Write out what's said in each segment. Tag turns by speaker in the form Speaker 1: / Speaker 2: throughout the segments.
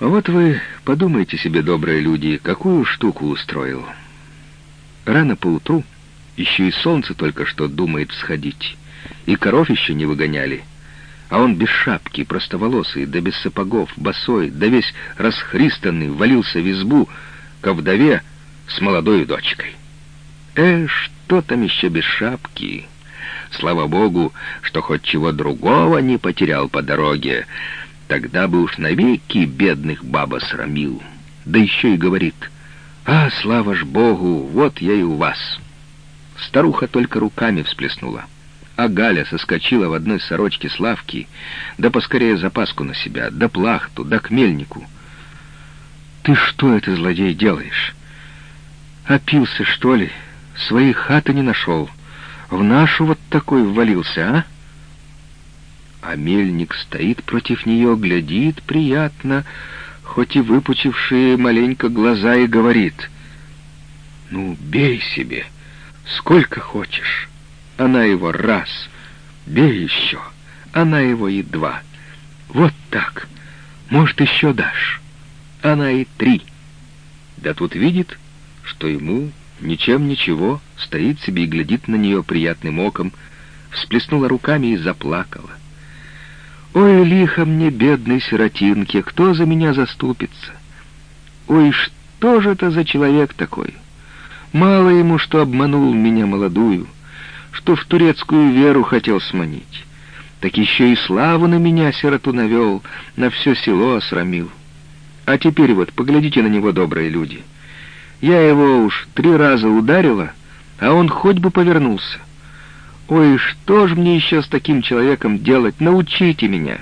Speaker 1: Вот вы подумайте себе, добрые люди, какую штуку устроил. Рано поутру, еще и солнце только что думает всходить, и коров еще не выгоняли, а он без шапки, простоволосый, да без сапогов, босой, да весь расхристанный, валился в избу ко вдове с молодой дочкой. Э, что там еще без шапки? Слава богу, что хоть чего другого не потерял по дороге, Тогда бы уж навеки бедных баба срамил. Да еще и говорит, «А, слава ж Богу, вот я и у вас». Старуха только руками всплеснула. А Галя соскочила в одной сорочке с лавки, да поскорее запаску на себя, да плахту, да к мельнику. «Ты что это, злодей, делаешь? Опился, что ли? Своей хаты не нашел. В нашу вот такой ввалился, а?» А мельник стоит против нее, глядит приятно, хоть и выпучившие маленько глаза, и говорит, «Ну, бей себе, сколько хочешь». Она его раз, бей еще, она его и два. Вот так, может, еще дашь. Она и три. Да тут видит, что ему ничем ничего, стоит себе и глядит на нее приятным оком, всплеснула руками и заплакала. Ой, лихо мне, бедной сиротинке, кто за меня заступится? Ой, что же это за человек такой? Мало ему, что обманул меня молодую, что в турецкую веру хотел сманить. Так еще и славу на меня сироту навел, на все село осрамил. А теперь вот, поглядите на него, добрые люди. Я его уж три раза ударила, а он хоть бы повернулся. «Ой, что ж мне еще с таким человеком делать? Научите меня!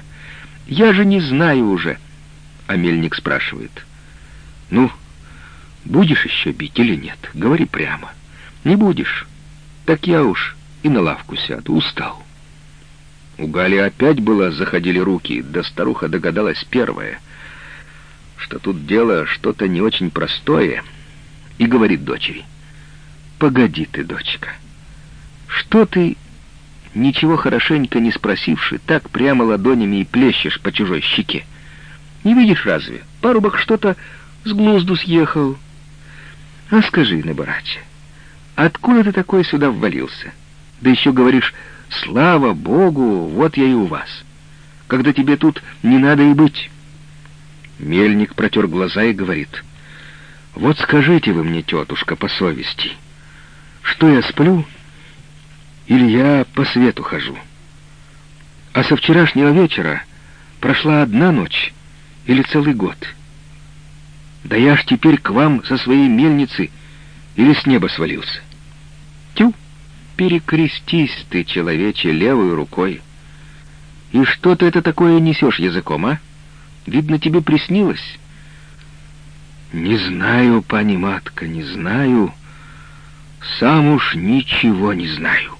Speaker 1: Я же не знаю уже!» А мельник спрашивает. «Ну, будешь еще бить или нет? Говори прямо. Не будешь? Так я уж и на лавку сяду, устал». У Гали опять было заходили руки, да старуха догадалась первая, что тут дело что-то не очень простое, и говорит дочери. «Погоди ты, дочка». Что ты, ничего хорошенько не спросивши, так прямо ладонями и плещешь по чужой щеке? Не видишь разве? Парубок что-то с глузду съехал. А скажи, Набараче, откуда ты такой сюда ввалился? Да еще говоришь, слава Богу, вот я и у вас. Когда тебе тут не надо и быть. Мельник протер глаза и говорит, вот скажите вы мне, тетушка, по совести, что я сплю или я по свету хожу. А со вчерашнего вечера прошла одна ночь или целый год. Да я ж теперь к вам со своей мельницы или с неба свалился. Тю, перекрестись ты, человече, левой рукой. И что ты это такое несешь языком, а? Видно, тебе приснилось. Не знаю, пани матка, не знаю. Сам уж ничего не знаю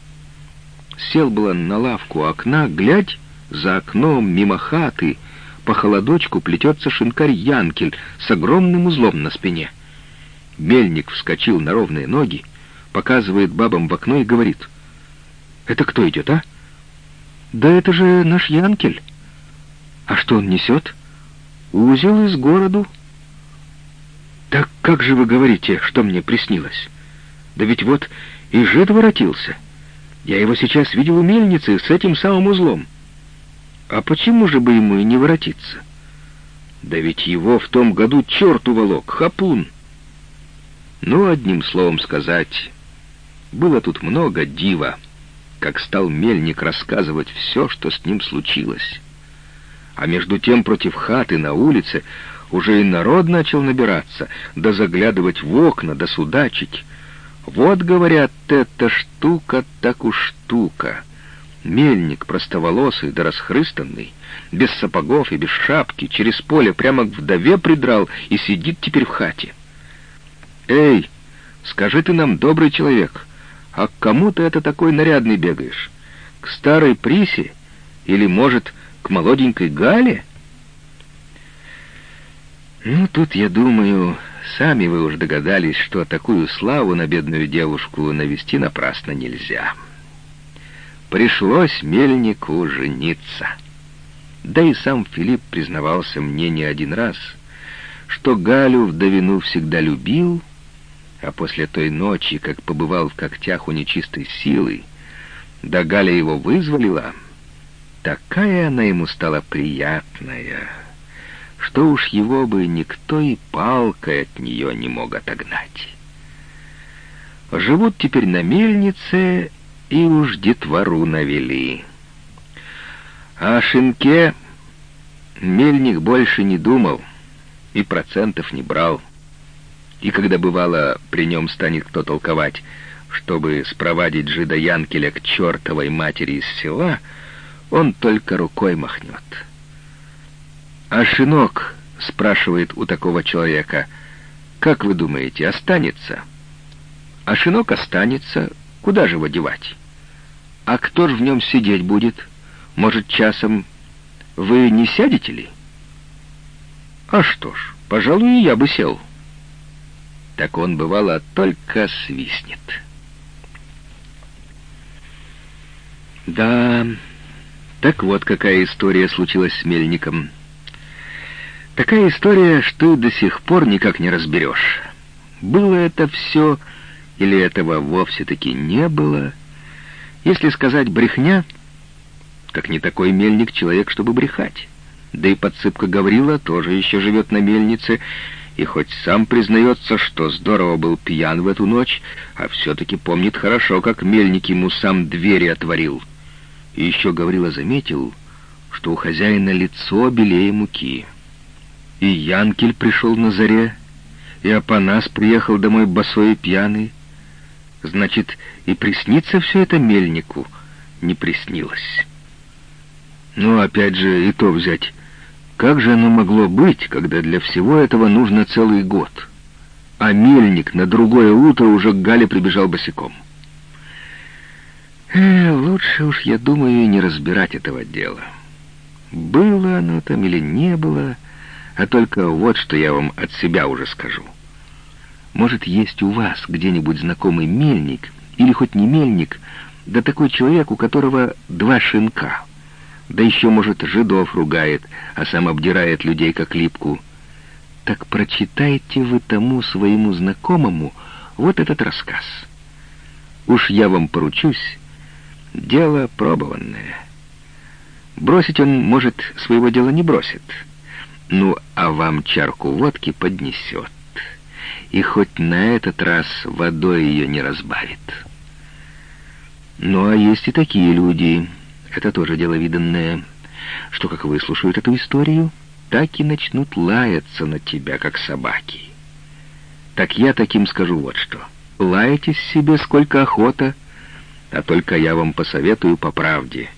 Speaker 1: сел было на лавку окна, глядь, за окном, мимо хаты, по холодочку плетется шинкарь Янкель с огромным узлом на спине. Мельник вскочил на ровные ноги, показывает бабам в окно и говорит. «Это кто идет, а?» «Да это же наш Янкель». «А что он несет?» «Узел из городу». «Так как же вы говорите, что мне приснилось? Да ведь вот и жид воротился». Я его сейчас видел у мельницы с этим самым узлом. А почему же бы ему и не воротиться? Да ведь его в том году черт уволок, хапун. Ну, одним словом сказать, было тут много дива, как стал мельник рассказывать все, что с ним случилось. А между тем против хаты на улице уже и народ начал набираться, да заглядывать в окна, да судачить. Вот, говорят, эта штука так уж штука. Мельник простоволосый да расхрыстанный, без сапогов и без шапки, через поле прямо к вдове придрал и сидит теперь в хате. «Эй, скажи ты нам, добрый человек, а к кому ты это такой нарядный бегаешь? К старой Присе или, может, к молоденькой Гале?» Ну, тут, я думаю, Сами вы уж догадались, что такую славу на бедную девушку навести напрасно нельзя. Пришлось мельнику жениться. Да и сам Филипп признавался мне не один раз, что Галю вдовину всегда любил, а после той ночи, как побывал в когтях у нечистой силы, да Галя его вызволила, такая она ему стала приятная, что уж его бы никто и палкой от нее не мог отогнать. Живут теперь на мельнице и уж детвору навели. А о шинке мельник больше не думал и процентов не брал. И когда бывало при нем станет кто толковать, чтобы спровадить жида Янкеля к чертовой матери из села, он только рукой махнет. «А шинок?» — спрашивает у такого человека. «Как вы думаете, останется?» «А шинок останется. Куда же его девать?» «А кто ж в нем сидеть будет? Может, часом вы не сядете ли?» «А что ж, пожалуй, я бы сел» так он, бывало, только свистнет. Да, так вот какая история случилась с Мельником. Такая история, что до сих пор никак не разберешь. Было это все или этого вовсе-таки не было. Если сказать брехня, так не такой мельник человек, чтобы брехать. Да и подсыпка Гаврила тоже еще живет на мельнице, и хоть сам признается, что здорово был пьян в эту ночь, а все-таки помнит хорошо, как мельник ему сам двери отворил. И еще Гаврила заметил, что у хозяина лицо белее муки. И Янкель пришел на заре, и Апанас приехал домой босой и пьяный. Значит, и приснится все это мельнику не приснилось. Ну, опять же, и то взять как же оно могло быть, когда для всего этого нужно целый год? А мельник на другое утро уже к Гале прибежал босиком. Э, лучше уж, я думаю, не разбирать этого дела. Было оно там или не было, а только вот что я вам от себя уже скажу. Может, есть у вас где-нибудь знакомый мельник, или хоть не мельник, да такой человек, у которого два шинка — да еще, может, жидов ругает, а сам обдирает людей как липку. Так прочитайте вы тому своему знакомому вот этот рассказ. Уж я вам поручусь, дело пробованное. Бросить он, может, своего дела не бросит. Ну, а вам чарку водки поднесет. И хоть на этот раз водой ее не разбавит. Ну, а есть и такие люди это тоже дело виданное, что как выслушают эту историю, так и начнут лаяться на тебя, как собаки. Так я таким скажу вот что. Лаетесь себе сколько охота, а только я вам посоветую по правде.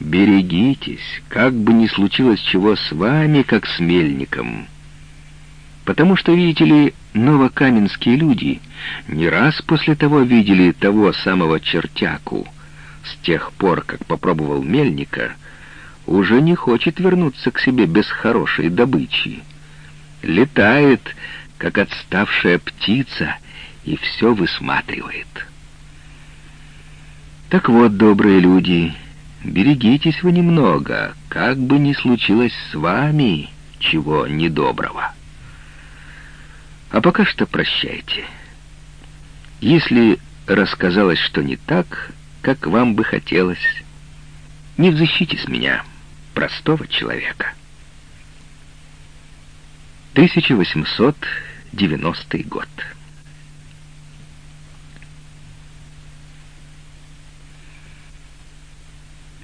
Speaker 1: Берегитесь, как бы ни случилось чего с вами, как с мельником. Потому что, видите ли, новокаменские люди не раз после того видели того самого чертяку — с тех пор, как попробовал мельника, уже не хочет вернуться к себе без хорошей добычи. Летает, как отставшая птица, и все высматривает. Так вот, добрые люди, берегитесь вы немного, как бы ни случилось с вами чего недоброго. А пока что прощайте. Если рассказалось, что не так, как вам бы хотелось. Не взыщите с меня, простого человека. 1890 год.